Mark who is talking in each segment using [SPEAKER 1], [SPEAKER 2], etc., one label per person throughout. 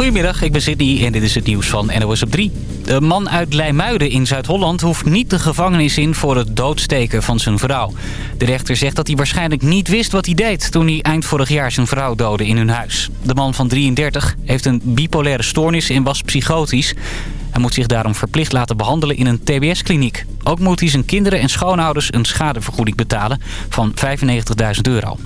[SPEAKER 1] Goedemiddag, ik ben Sydney en dit is het nieuws van NOS op 3. De man uit Leimuiden in Zuid-Holland hoeft niet de gevangenis in voor het doodsteken van zijn vrouw. De rechter zegt dat hij waarschijnlijk niet wist wat hij deed toen hij eind vorig jaar zijn vrouw doodde in hun huis. De man van 33 heeft een bipolaire stoornis en was psychotisch. Hij moet zich daarom verplicht laten behandelen in een tbs-kliniek. Ook moet hij zijn kinderen en schoonouders een schadevergoeding betalen van 95.000 euro.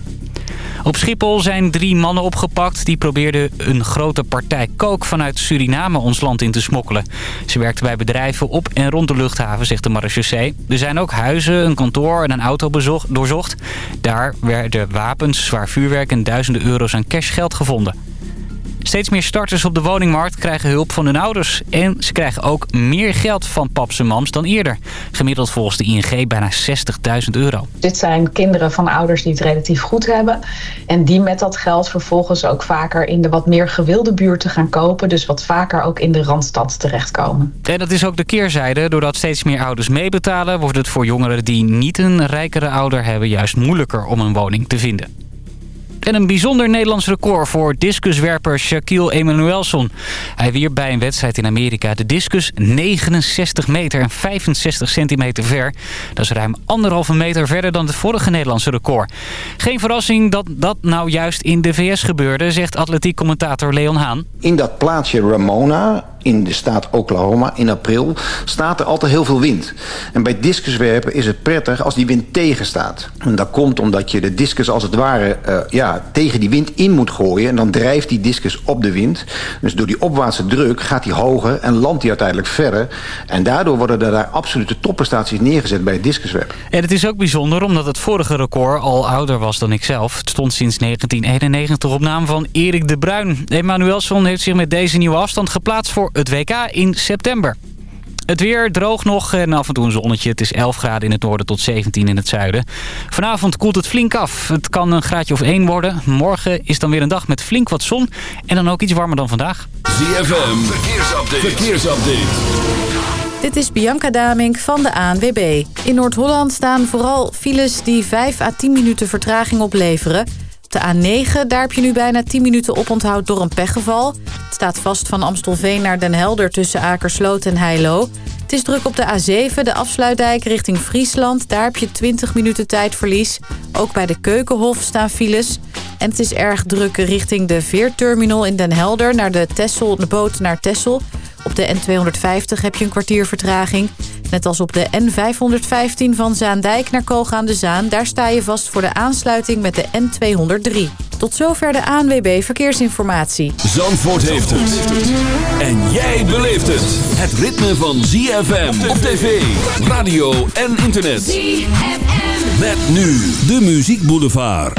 [SPEAKER 1] Op Schiphol zijn drie mannen opgepakt die probeerden een grote partij kook vanuit Suriname ons land in te smokkelen. Ze werkten bij bedrijven op en rond de luchthaven, zegt de marechaussee. Er zijn ook huizen, een kantoor en een auto doorzocht. Daar werden wapens, zwaar vuurwerk en duizenden euro's aan cashgeld gevonden. Steeds meer starters op de woningmarkt krijgen hulp van hun ouders. En ze krijgen ook meer geld van paps en mams dan eerder. Gemiddeld volgens de ING bijna 60.000 euro.
[SPEAKER 2] Dit zijn kinderen van ouders die het relatief goed hebben. En die met dat geld vervolgens ook vaker in de wat meer gewilde buurten gaan kopen. Dus wat vaker ook in de Randstad terechtkomen.
[SPEAKER 1] En dat is ook de keerzijde. Doordat steeds meer ouders meebetalen... wordt het voor jongeren die niet een rijkere ouder hebben... juist moeilijker om een woning te vinden. En een bijzonder Nederlands record voor discuswerper Shaquille Emanuelson. Hij wierp bij een wedstrijd in Amerika de discus 69 meter en 65 centimeter ver. Dat is ruim anderhalve meter verder dan het vorige Nederlandse record. Geen verrassing dat dat nou juist in de VS gebeurde, zegt atletiek commentator Leon Haan.
[SPEAKER 3] In dat plaatsje Ramona in de staat Oklahoma in april staat er altijd heel veel wind. En bij discuswerpen is het prettig als die wind tegenstaat. En dat komt omdat je de discus als het ware uh, ja, tegen die wind in moet gooien. En dan drijft die discus op de wind. Dus door die opwaartse druk gaat die hoger en landt die uiteindelijk verder. En daardoor worden er daar absolute topprestaties neergezet bij het discuswerpen.
[SPEAKER 1] En het is ook bijzonder omdat het vorige record al ouder was dan ikzelf. Het stond sinds 1991 op naam van Erik de Bruin. Emanuelson heeft zich met deze nieuwe afstand geplaatst voor het WK in september. Het weer droog nog en af en toe een zonnetje. Het is 11 graden in het noorden tot 17 in het zuiden. Vanavond koelt het flink af. Het kan een graadje of 1 worden. Morgen is dan weer een dag met flink wat zon. En dan ook iets warmer dan vandaag.
[SPEAKER 4] ZFM, verkeersupdate. verkeersupdate.
[SPEAKER 5] Dit is Bianca Damink van de ANWB. In Noord-Holland staan vooral files die 5 à 10 minuten vertraging opleveren... De A9, daar heb je nu bijna 10 minuten oponthoud door een pechgeval. Het staat vast van Amstelveen naar Den Helder tussen Akersloot en Heilo. Het is druk op de A7, de afsluitdijk richting Friesland. Daar heb je 20 minuten tijdverlies. Ook bij de Keukenhof staan files. En het is erg druk richting de veerterminal in Den Helder... naar de, Tessel, de boot naar Tessel. Op de N250 heb je een kwartier vertraging. Net als op de N515 van Zaandijk naar Koog aan de Zaan. Daar sta je vast voor de aansluiting met de N203. Tot zover de ANWB Verkeersinformatie.
[SPEAKER 4] Zandvoort heeft het. En jij beleeft het. Het ritme van ZFM op tv, radio en internet. ZFM. Met nu de Muziek Boulevard.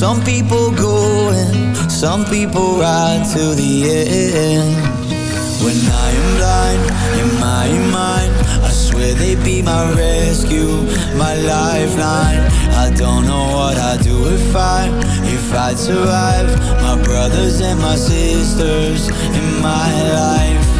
[SPEAKER 6] Some people go
[SPEAKER 7] and some people ride to the end. When I am blind in my mind, I swear they'd be my rescue, my lifeline. I don't know what I'd do if I, if I'd survive. My brothers and my sisters in my life.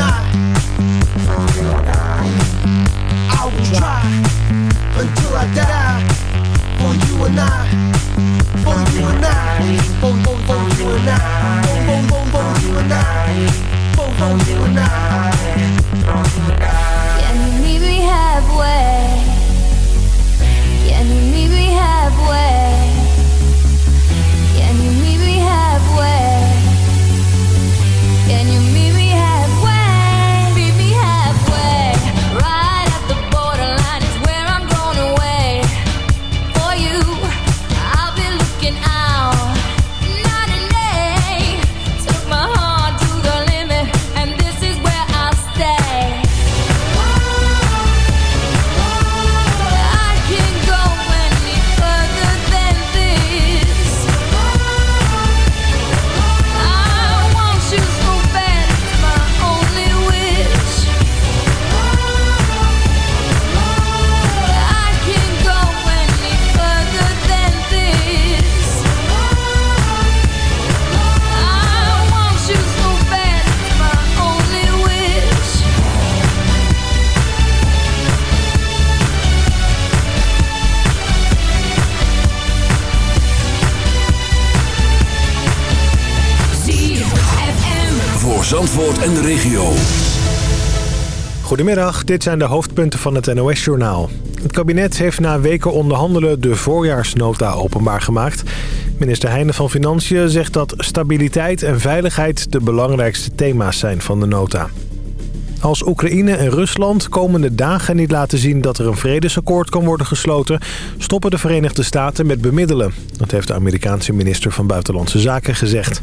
[SPEAKER 8] I. I
[SPEAKER 9] will try until I die for you and I. For you and I. For, for, for you and I. For, for, for, for you and I. For, for you and I.
[SPEAKER 10] Goedemiddag, dit zijn de hoofdpunten van het NOS-journaal. Het kabinet heeft na weken onderhandelen de voorjaarsnota openbaar gemaakt. Minister Heijnen van Financiën zegt dat stabiliteit en veiligheid de belangrijkste thema's zijn van de nota. Als Oekraïne en Rusland komende dagen niet laten zien dat er een vredesakkoord kan worden gesloten... stoppen de Verenigde Staten met bemiddelen. Dat heeft de Amerikaanse minister van Buitenlandse Zaken gezegd.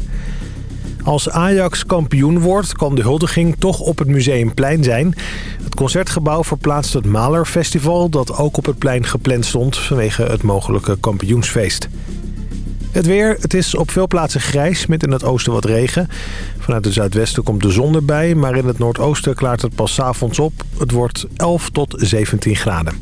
[SPEAKER 10] Als Ajax kampioen wordt, kan de huldiging toch op het Museumplein zijn. Het Concertgebouw verplaatst het Malerfestival... dat ook op het plein gepland stond vanwege het mogelijke kampioensfeest.
[SPEAKER 11] Het weer, het is op veel plaatsen grijs met in het oosten wat regen. Vanuit het zuidwesten komt de zon erbij, maar in het noordoosten klaart het pas avonds op. Het wordt 11 tot 17 graden.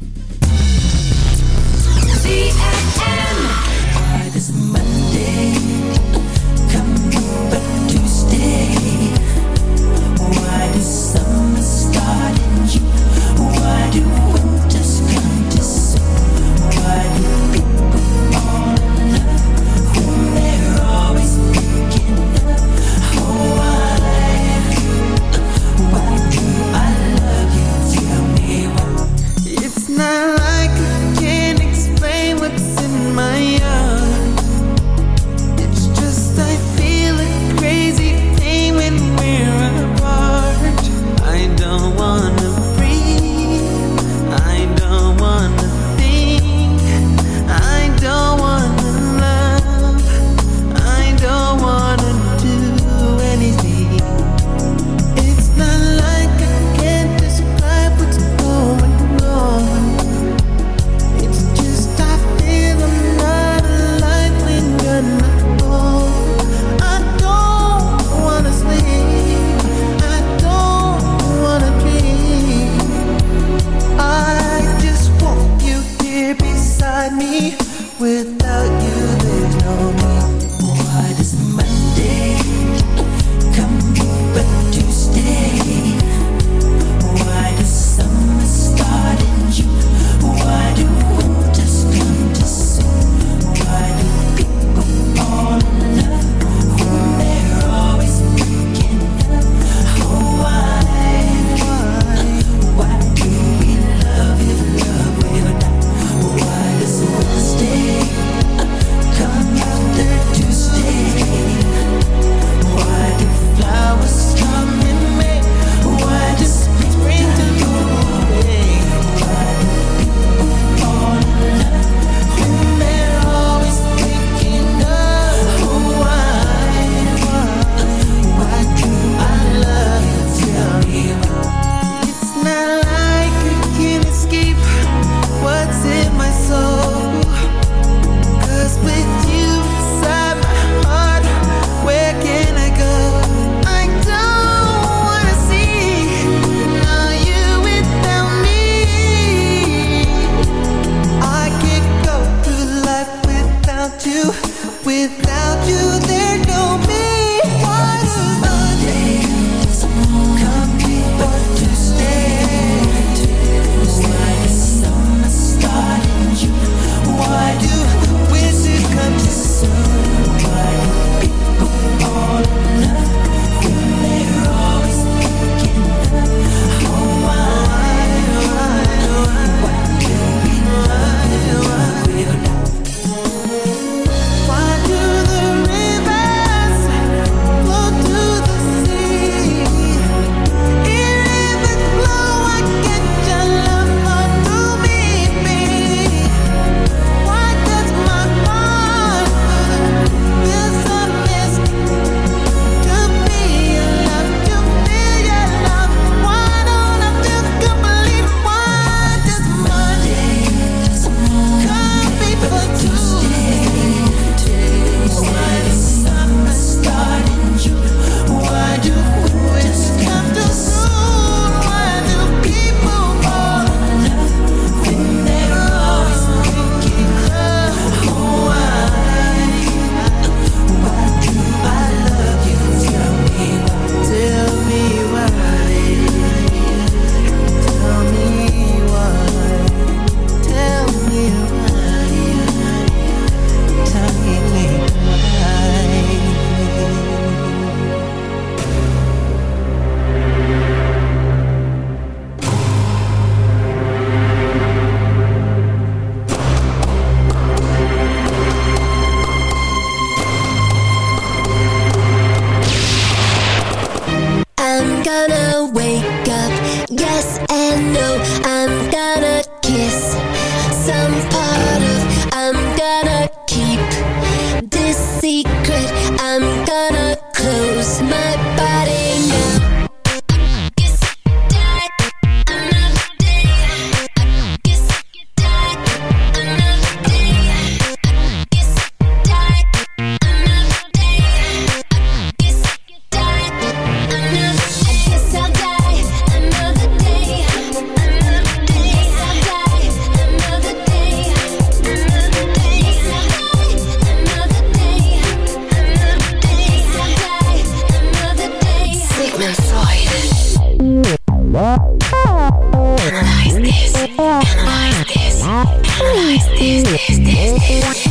[SPEAKER 12] Analyze this,
[SPEAKER 13] analyze this, analyze this, this, this, this.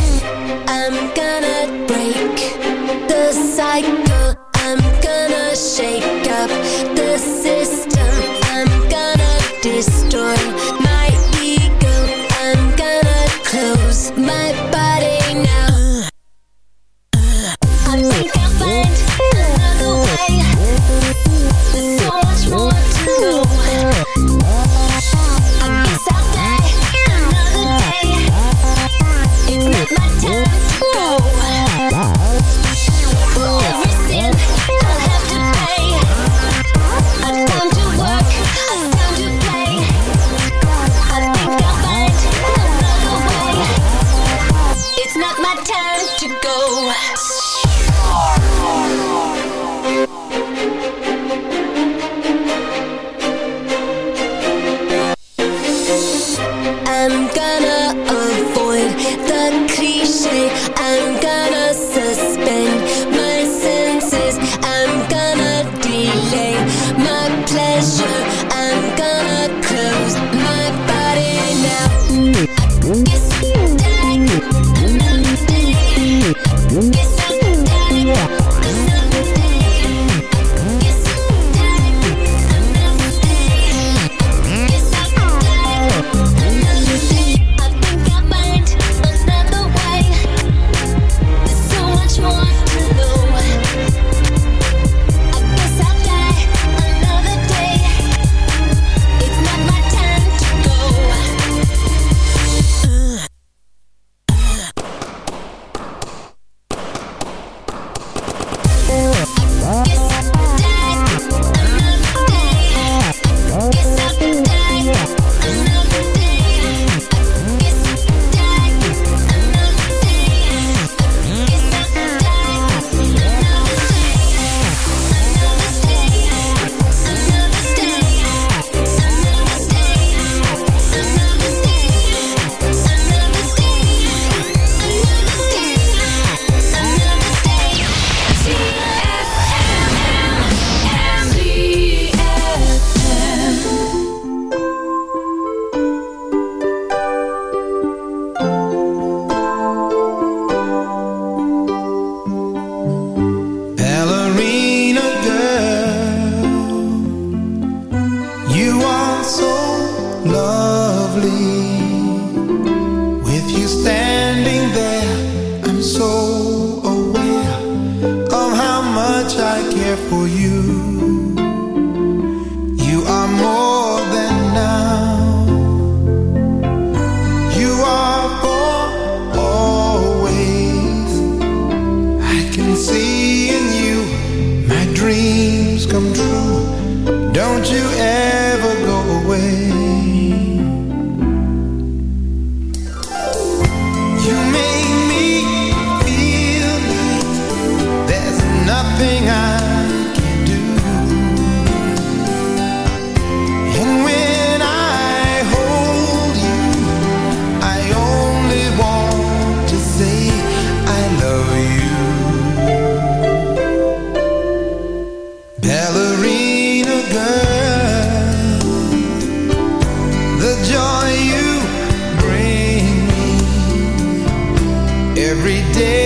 [SPEAKER 13] every day.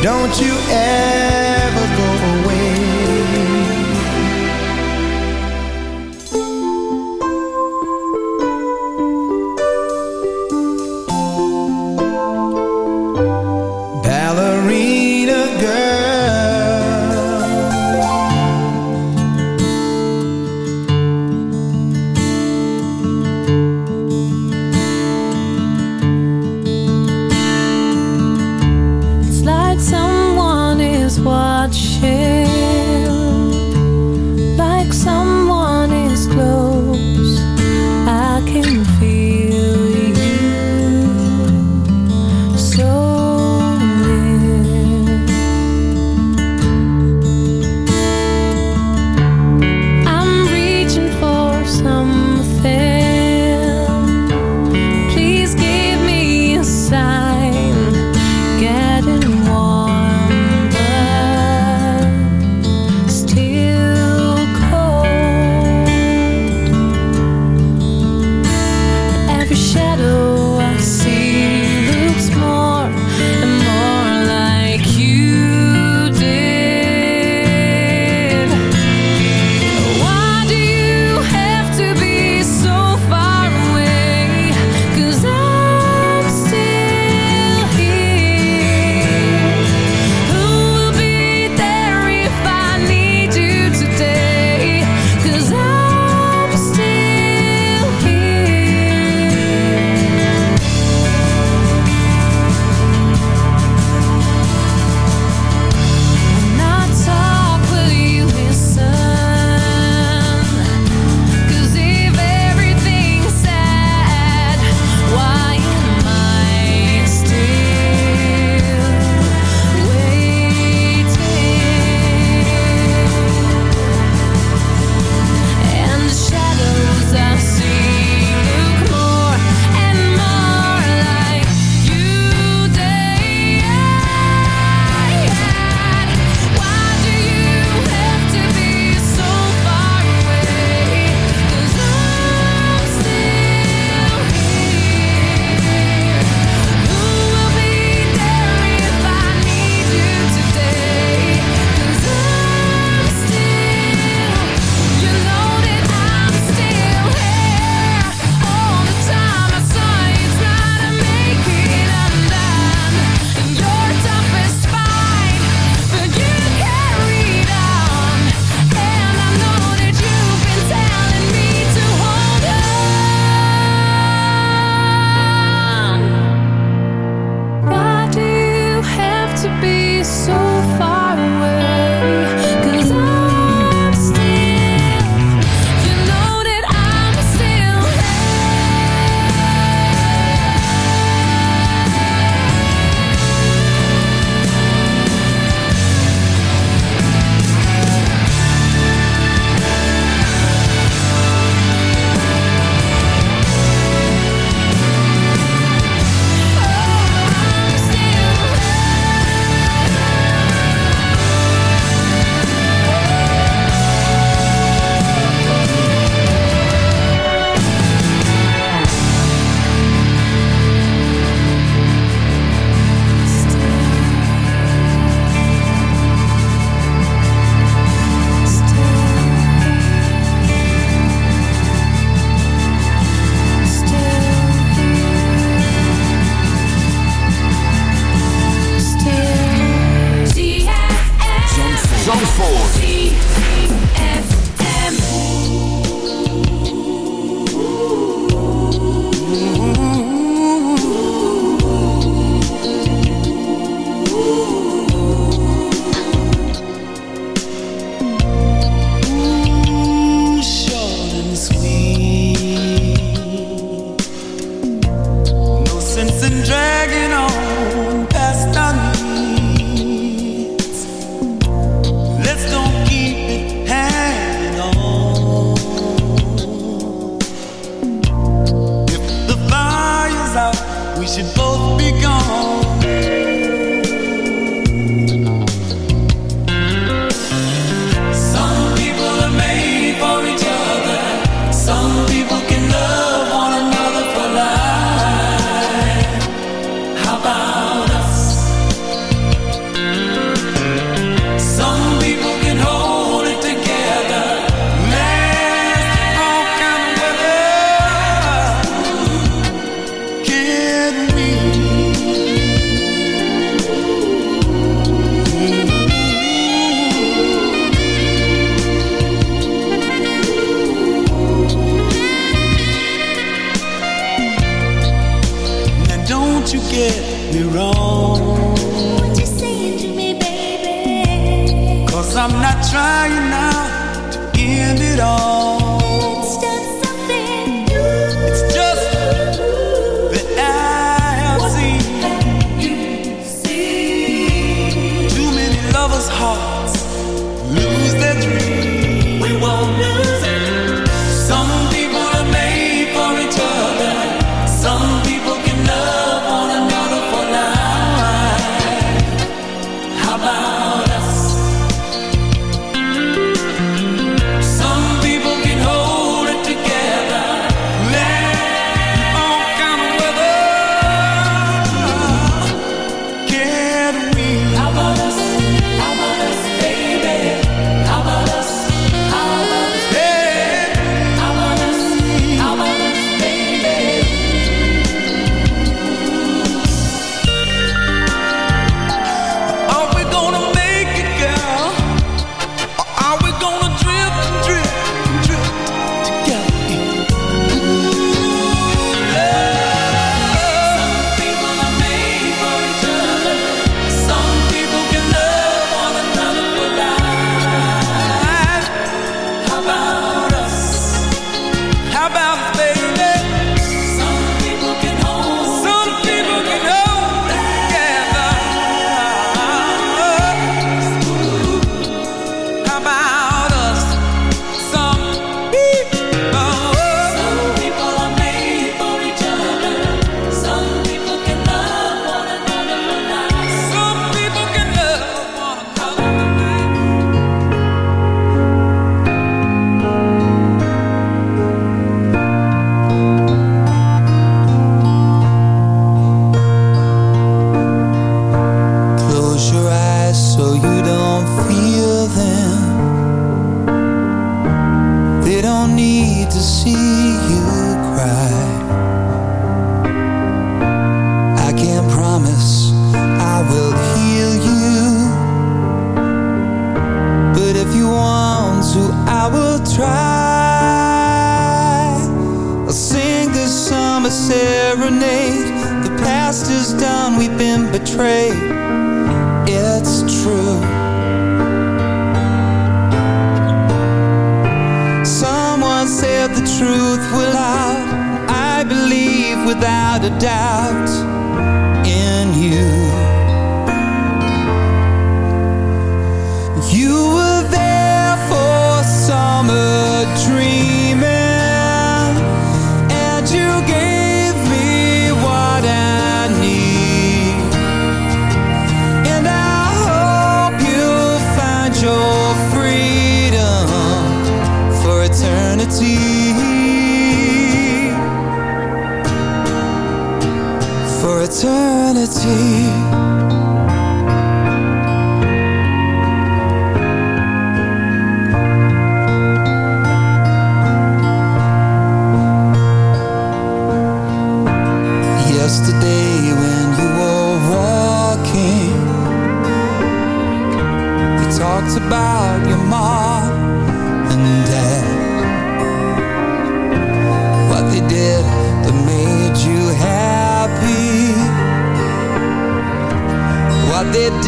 [SPEAKER 14] Don't you ever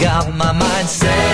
[SPEAKER 15] got my mind set.